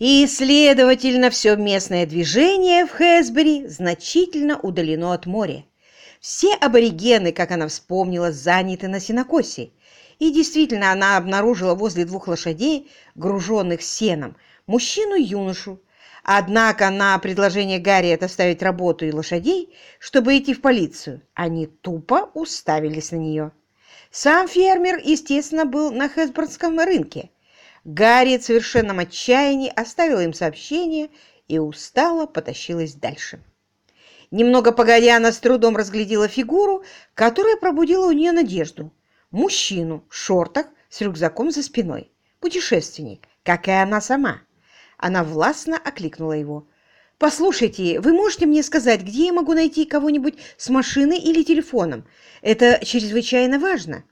И, следовательно, все местное движение в Хэсбери значительно удалено от моря. Все аборигены, как она вспомнила, заняты на сенокосе. И действительно, она обнаружила возле двух лошадей, груженных сеном, мужчину и юношу. Однако на предложение Гарри оставить работу и лошадей, чтобы идти в полицию, они тупо уставились на нее. Сам фермер, естественно, был на Хэсборнском рынке. Гарри в совершенном отчаянии оставила им сообщение и устало потащилась дальше. Немного погодя, она с трудом разглядела фигуру, которая пробудила у нее надежду. Мужчину в шортах с рюкзаком за спиной. Путешественник, как и она сама. Она властно окликнула его. «Послушайте, вы можете мне сказать, где я могу найти кого-нибудь с машиной или телефоном? Это чрезвычайно важно».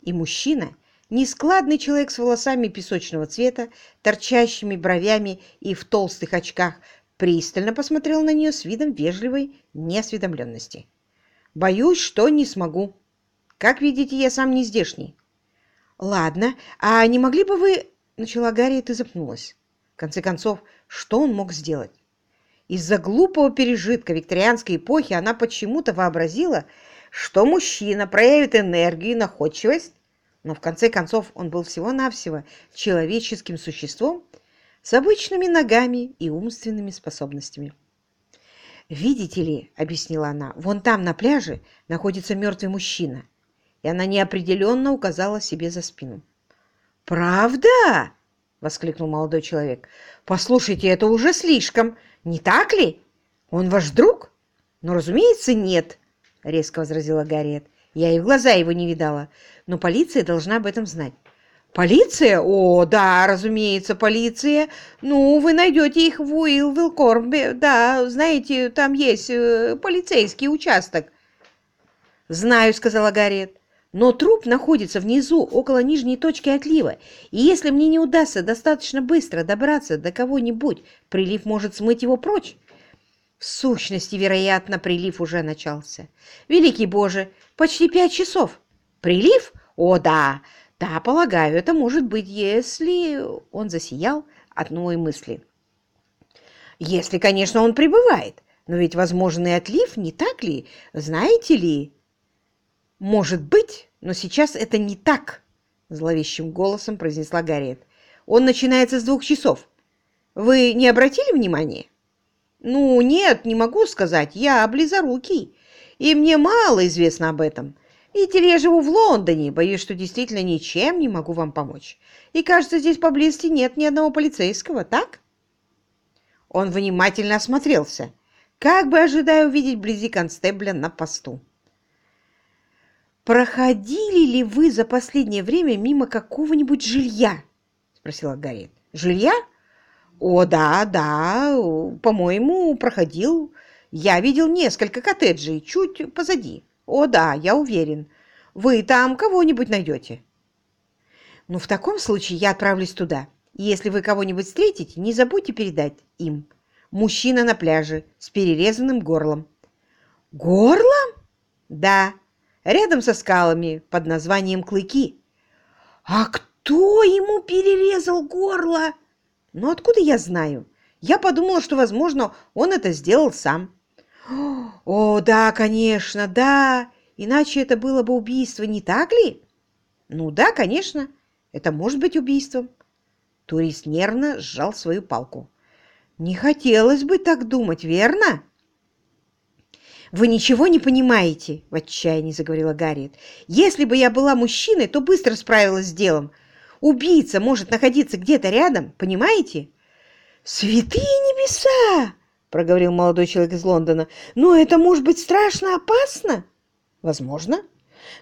И мужчина, нескладный человек с волосами песочного цвета, торчащими бровями и в толстых очках, пристально посмотрел на нее с видом вежливой неосведомленности. «Боюсь, что не смогу. Как видите, я сам не здешний». «Ладно, а не могли бы вы...» — начала Гарри, и запнулась. В конце концов, что он мог сделать? Из-за глупого пережитка викторианской эпохи она почему-то вообразила, что мужчина проявит энергию и находчивость, но в конце концов он был всего-навсего человеческим существом с обычными ногами и умственными способностями. «Видите ли, — объяснила она, — вон там на пляже находится мертвый мужчина». И она неопределенно указала себе за спину. «Правда?» — воскликнул молодой человек. «Послушайте, это уже слишком. Не так ли? Он ваш друг? Ну, разумеется, нет, резко возразила Гарриет. Я и в глаза его не видала, но полиция должна об этом знать. Полиция? О, да, разумеется, полиция. Ну, вы найдете их в Уилвилкорбе. Да, знаете, там есть э, полицейский участок. Знаю, сказала Гарриет. Но труп находится внизу, около нижней точки отлива, и если мне не удастся достаточно быстро добраться до кого-нибудь, прилив может смыть его прочь. В сущности, вероятно, прилив уже начался. Великий Боже, почти пять часов. Прилив? О, да, да, полагаю, это может быть, если... Он засиял от новой мысли. Если, конечно, он прибывает. Но ведь возможный отлив, не так ли? Знаете ли... «Может быть, но сейчас это не так», — зловещим голосом произнесла Гарриет. «Он начинается с двух часов. Вы не обратили внимания?» «Ну, нет, не могу сказать. Я близорукий, и мне мало известно об этом. Видите ли, я живу в Лондоне, боюсь, что действительно ничем не могу вам помочь. И, кажется, здесь поблизости нет ни одного полицейского, так?» Он внимательно осмотрелся, как бы ожидая увидеть вблизи констебля на посту. «Проходили ли вы за последнее время мимо какого-нибудь жилья?» — спросила Гарриет. «Жилья? О, да, да, по-моему, проходил. Я видел несколько коттеджей чуть позади. О, да, я уверен. Вы там кого-нибудь найдете?» «Ну, в таком случае я отправлюсь туда. Если вы кого-нибудь встретите, не забудьте передать им. Мужчина на пляже с перерезанным горлом». «Горлом?» «Да» рядом со скалами под названием Клыки. А кто ему перерезал горло? Ну, откуда я знаю? Я подумала, что, возможно, он это сделал сам. О, да, конечно, да. Иначе это было бы убийство, не так ли? Ну да, конечно, это может быть убийством. Турист нервно сжал свою палку. Не хотелось бы так думать, верно? «Вы ничего не понимаете», — в отчаянии заговорила Гарриет. «Если бы я была мужчиной, то быстро справилась с делом. Убийца может находиться где-то рядом, понимаете?» «Святые небеса!» — проговорил молодой человек из Лондона. «Но это может быть страшно опасно?» «Возможно.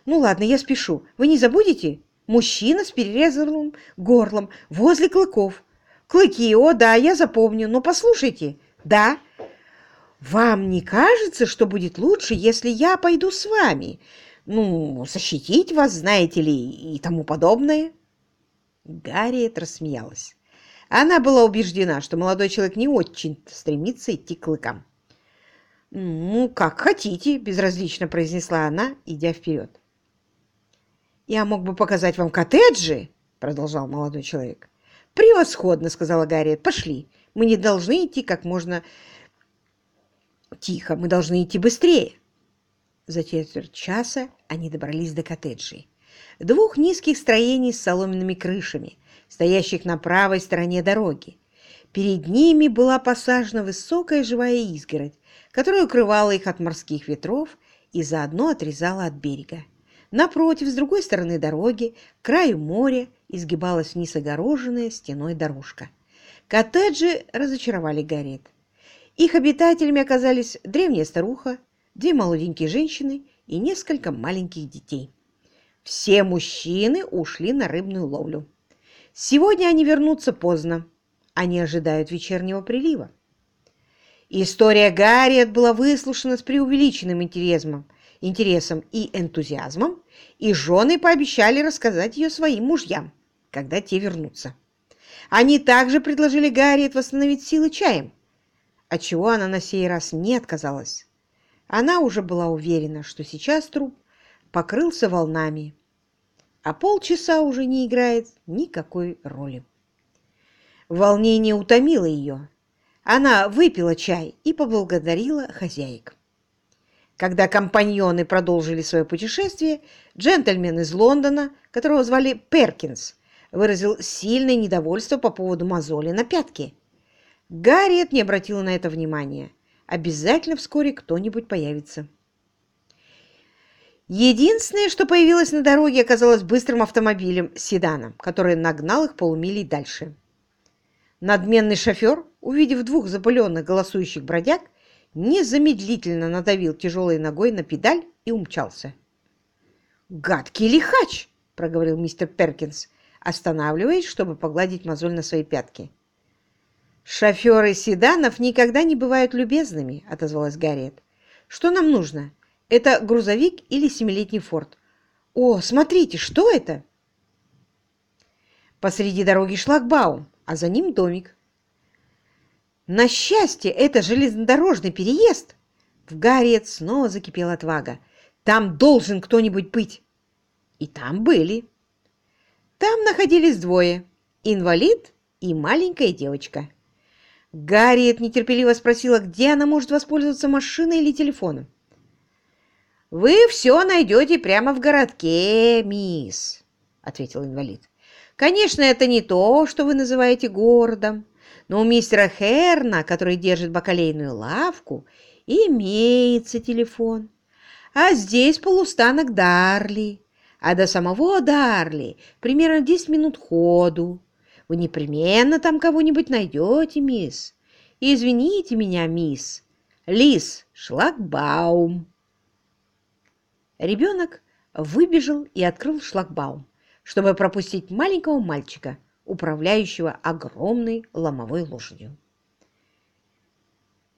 Ну ладно, я спешу. Вы не забудете? Мужчина с перерезанным горлом возле клыков. Клыки, о да, я запомню. Но послушайте. Да, вам не кажется, что будет лучше, если я пойду с вами? Ну, защитить вас, знаете ли, и тому подобное?» Гарриет рассмеялась. Она была убеждена, что молодой человек не очень стремится идти к клыкам. «Ну, как хотите», — безразлично произнесла она, идя вперед. «Я мог бы показать вам коттеджи», — продолжал молодой человек. «Превосходно!» — сказала Гарриет. «Пошли. Мы не должны идти как можно тихо. Мы должны идти быстрее». За четверть часа они добрались до коттеджей. Двух низких строений с соломенными крышами, стоящих на правой стороне дороги. Перед ними была посажена высокая живая изгородь, которая укрывала их от морских ветров и заодно отрезала от берега. Напротив, с другой стороны дороги, к краю моря, изгибалась вниз огороженная стеной дорожка. Коттеджи разочаровали Гарриет. Их обитателями оказались древняя старуха, две молоденькие женщины и несколько маленьких детей. Все мужчины ушли на рыбную ловлю. Сегодня они вернутся поздно. Они ожидают вечернего прилива. История Гарриет была выслушана с преувеличенным интересом, интересом и энтузиазмом, и жены пообещали рассказать ее своим мужьям, когда те вернутся. Они также предложили Гарриет восстановить силы чаем, от чего она на сей раз не отказалась. Она уже была уверена, что сейчас труп покрылся волнами, а полчаса уже не играет никакой роли. Волнение утомило ее. Она выпила чай и поблагодарила хозяек. Когда компаньоны продолжили свое путешествие, джентльмен из Лондона, которого звали Перкинс, выразил сильное недовольство по поводу мозоли на пятке. Гарриет не обратила на это внимания. Обязательно вскоре кто-нибудь появится. Единственное, что появилось на дороге, оказалось быстрым автомобилем, седаном, который нагнал их полумилей дальше. Надменный шофер, увидев двух запыленных голосующих бродяг, незамедлительно надавил тяжелой ногой на педаль и умчался. «Гадкий лихач!» — проговорил мистер Перкинс, останавливаясь, чтобы погладить мозоль на своей пятке. «Шоферы седанов никогда не бывают любезными», — отозвалась Гарриет. «Что нам нужно? Это грузовик или семилетний форт. О, смотрите, что это? Посреди дороги шлагбаум, а за ним домик. На счастье, это железнодорожный переезд. В Гарриет снова закипела отвага. Там должен кто-нибудь быть. И там были. Там находились двое. Инвалид и маленькая девочка. Гарриет нетерпеливо спросила, где она может воспользоваться машиной или телефоном. «Вы все найдете прямо в городке, мисс», — ответил инвалид. «Конечно, это не то, что вы называете городом, но у мистера Херна, который держит бакалейную лавку, имеется телефон. А здесь полустанок Дарли, а до самого Дарли примерно 10 минут ходу. Вы непременно там кого-нибудь найдете, мисс. Извините меня, мисс, Лис Шлагбаум». Ребенок выбежал и открыл шлагбаум, чтобы пропустить маленького мальчика, управляющего огромной ломовой лошадью.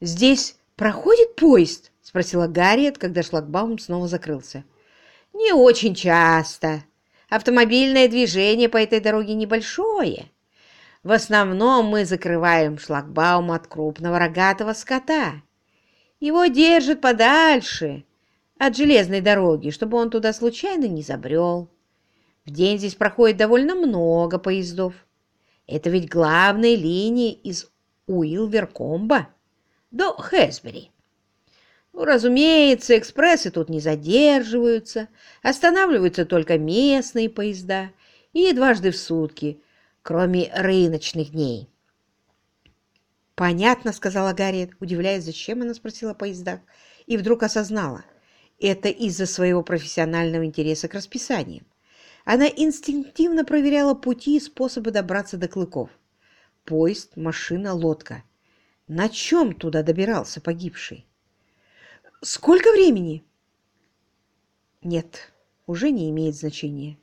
«Здесь проходит поезд?» — спросила Гарриет, когда шлагбаум снова закрылся. «Не очень часто. Автомобильное движение по этой дороге небольшое. В основном мы закрываем шлагбаум от крупного рогатого скота. Его держат подальше, от железной дороги, чтобы он туда случайно не забрел. В день здесь проходит довольно много поездов. Это ведь главные линии из Уилверкомба до Хэсбери. Ну, разумеется, экспрессы тут не задерживаются, останавливаются только местные поезда и дважды в сутки, кроме рыночных дней. «Понятно», — сказала Гарриет, удивляясь, зачем она спросила о поездах, и вдруг осознала — это из-за своего профессионального интереса к расписаниям. Она инстинктивно проверяла пути и способы добраться до клыков. Поезд, машина, лодка. На чем туда добирался погибший? Сколько времени? Нет, уже не имеет значения.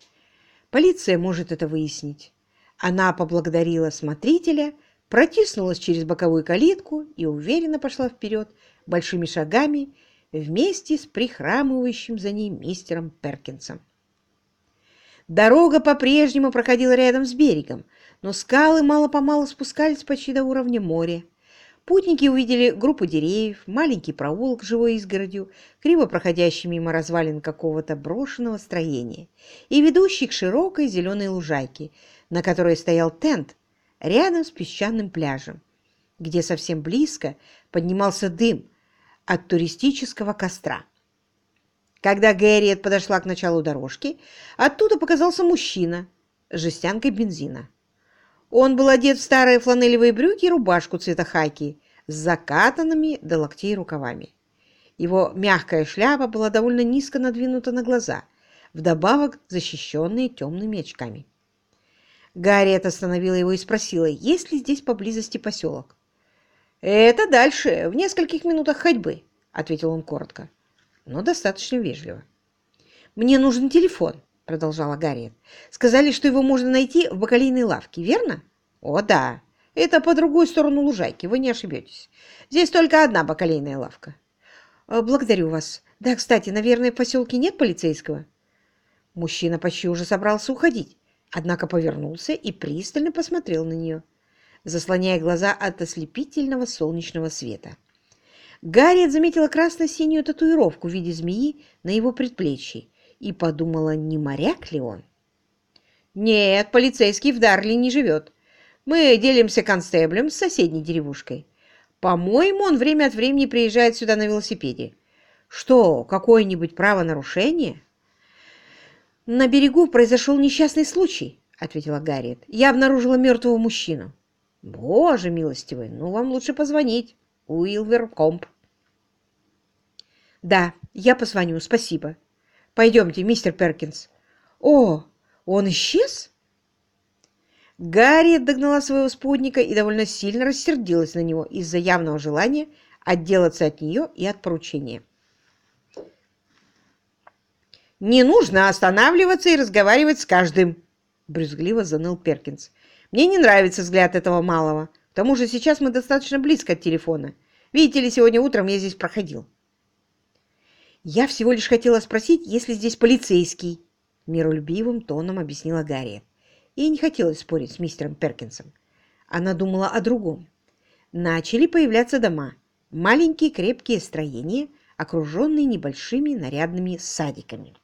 Полиция может это выяснить. Она поблагодарила смотрителя, протиснулась через боковую калитку и уверенно пошла вперед большими шагами, вместе с прихрамывающим за ней мистером Перкинсом. Дорога по-прежнему проходила рядом с берегом, но скалы мало-помалу спускались почти до уровня моря. Путники увидели группу деревьев, маленький проулок живой изгородью, криво проходящий мимо развалин какого-то брошенного строения и ведущий к широкой зеленой лужайке, на которой стоял тент, рядом с песчаным пляжем, где совсем близко поднимался дым от туристического костра. Когда Гэриет подошла к началу дорожки, оттуда показался мужчина с жестянкой бензина. Он был одет в старые фланелевые брюки и рубашку цвета хаки с закатанными до локтей рукавами. Его мягкая шляпа была довольно низко надвинута на глаза, вдобавок защищенные темными очками. Гарриет остановила его и спросила, есть ли здесь поблизости поселок. «Это дальше, в нескольких минутах ходьбы», — ответил он коротко, но достаточно вежливо. «Мне нужен телефон», — продолжала Гарриет. «Сказали, что его можно найти в бакалейной лавке, верно?» «О, да. Это по другую сторону лужайки, вы не ошибетесь. Здесь только одна бакалейная лавка». «Э, «Благодарю вас. Да, кстати, наверное, в поселке нет полицейского?» Мужчина почти уже собрался уходить, однако повернулся и пристально посмотрел на нее, заслоняя глаза от ослепительного солнечного света. Гарриет заметила красно-синюю татуировку в виде змеи на его предплечье и подумала, не моряк ли он. «Нет, полицейский в Дарли не живет. Мы делимся констеблем с соседней деревушкой. По-моему, он время от времени приезжает сюда на велосипеде. Что, какое-нибудь правонарушение?» «На берегу произошел несчастный случай», — ответила Гарриет. «Я обнаружила мертвого мужчину». «Боже милостивый, ну вам лучше позвонить. Уилвер Комп». «Да, я позвоню, спасибо. Пойдемте, мистер Перкинс». «О, он исчез?» Гарриет догнала своего спутника и довольно сильно рассердилась на него из-за явного желания отделаться от нее и от поручения. «Не нужно останавливаться и разговаривать с каждым», — брюзгливо заныл Перкинс. «Мне не нравится взгляд этого малого. К тому же сейчас мы достаточно близко от телефона. Видите ли, сегодня утром я здесь проходил». «Я всего лишь хотела спросить, есть ли здесь полицейский», — миролюбивым тоном объяснила Гарри. Ей не хотелось спорить с мистером Перкинсом. Она думала о другом. Начали появляться дома, маленькие крепкие строения, окруженные небольшими нарядными садиками.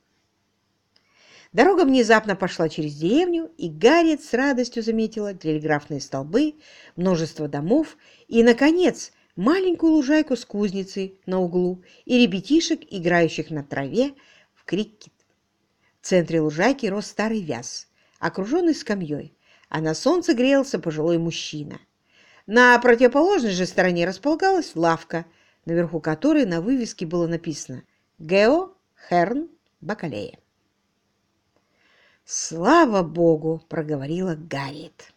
Дорога внезапно пошла через деревню, и Гарриет с радостью заметила телеграфные столбы, множество домов и, наконец, маленькую лужайку с кузницей на углу и ребятишек, играющих на траве в крикет. В центре лужайки рос старый вяз, окруженный скамьей, а на солнце грелся пожилой мужчина. На противоположной же стороне располагалась лавка, наверху которой на вывеске было написано «Гео Херн Бакалея». «Слава Богу!» — проговорила Гарриет.